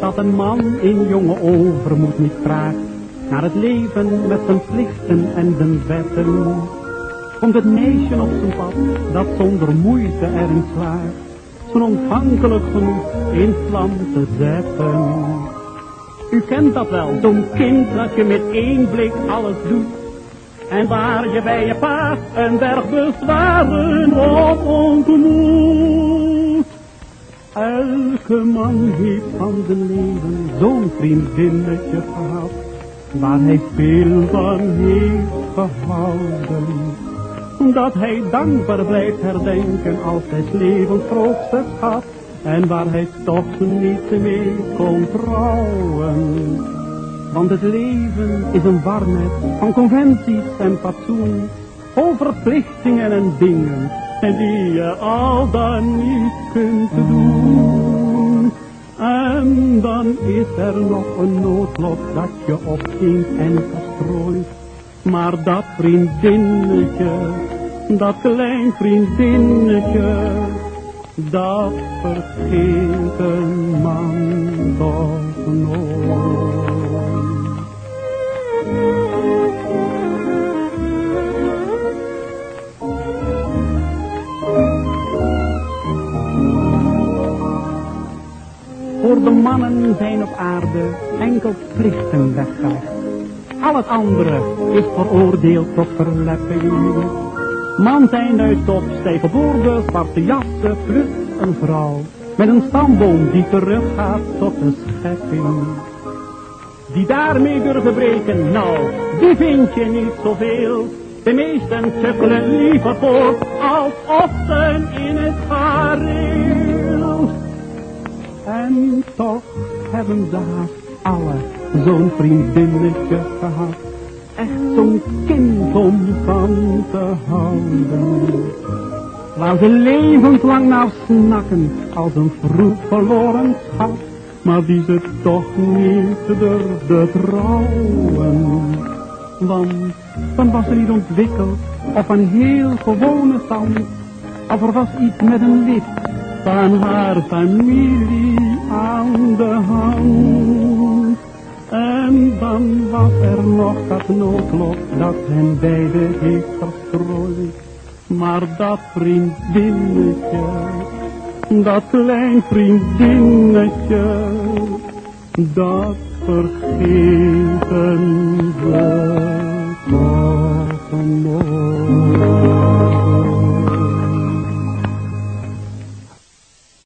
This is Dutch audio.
dat een man in jonge overmoed niet vraagt naar het leven met zijn plichten en zijn wetten. Komt het meisje op zijn pad dat zonder moeite erin slaagt, zijn ontvankelijk genoeg in vlam te zetten. U kent dat wel, zo'n kind dat je met één blik alles doet. En waar je bij je paard een berg bezwaren op ontmoet. Elke man heeft van de leven zo'n vriendinnetje gehad. Waar hij veel van heeft gehouden. Dat hij dankbaar blijft herdenken als hij levens grootste schat en waar hij toch niet mee kon trouwen. Want het leven is een warnet van conventies en fatsoen, vol verplichtingen en dingen, die je al dan niet kunt doen. En dan is er nog een noodlot dat je opzinkt en verstrooit. Maar dat vriendinnetje, dat klein vriendinnetje, dat vergeet een man toch nooit. Voor de mannen zijn op aarde enkel plichten weggelegd. Al het andere is veroordeeld tot verlepping. Man zijn uit op stijve boorden, zwarte jassen, plus een vrouw. Met een stamboom die teruggaat tot de schepping. Die daarmee durven breken, nou, die vind je niet zoveel. De meesten tukkelen liever voor als ossen in het gareel. En toch hebben ze haast alle zo'n vriendinnetje gehad echt zo'n kind om van te houden. Waar ze levenslang naar snakken als een vroeg verloren schat, maar die ze toch niet durfde trouwen. Want dan was er niet ontwikkeld of een heel gewone stand, of er was iets met een lid van haar familie aan de hand. En dan was er nog dat noodlot dat hen beide heeft verstrooid. Maar dat vriendinnetje, dat klein vriendinnetje, dat vergeten we toch.